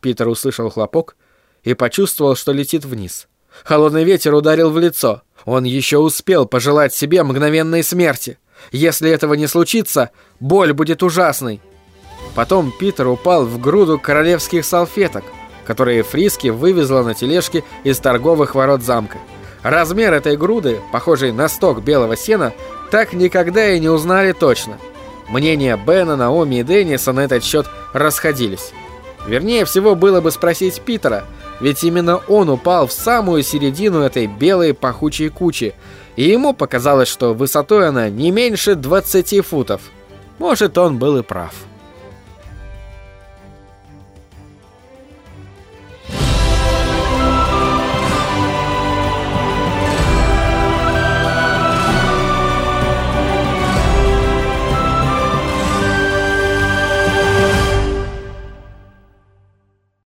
Питер услышал хлопок и почувствовал, что летит вниз. Холодный ветер ударил в лицо. Он еще успел пожелать себе мгновенной смерти. Если этого не случится, боль будет ужасной. Потом Питер упал в груду королевских салфеток, которые Фриски вывезла на тележке из торговых ворот замка. Размер этой груды, похожей на сток белого сена, так никогда и не узнали точно. Мнения Бена, Наоми и Денниса на этот счет расходились. Вернее всего было бы спросить Питера, ведь именно он упал в самую середину этой белой пахучей кучи, и ему показалось, что высотой она не меньше 20 футов. Может, он был и прав.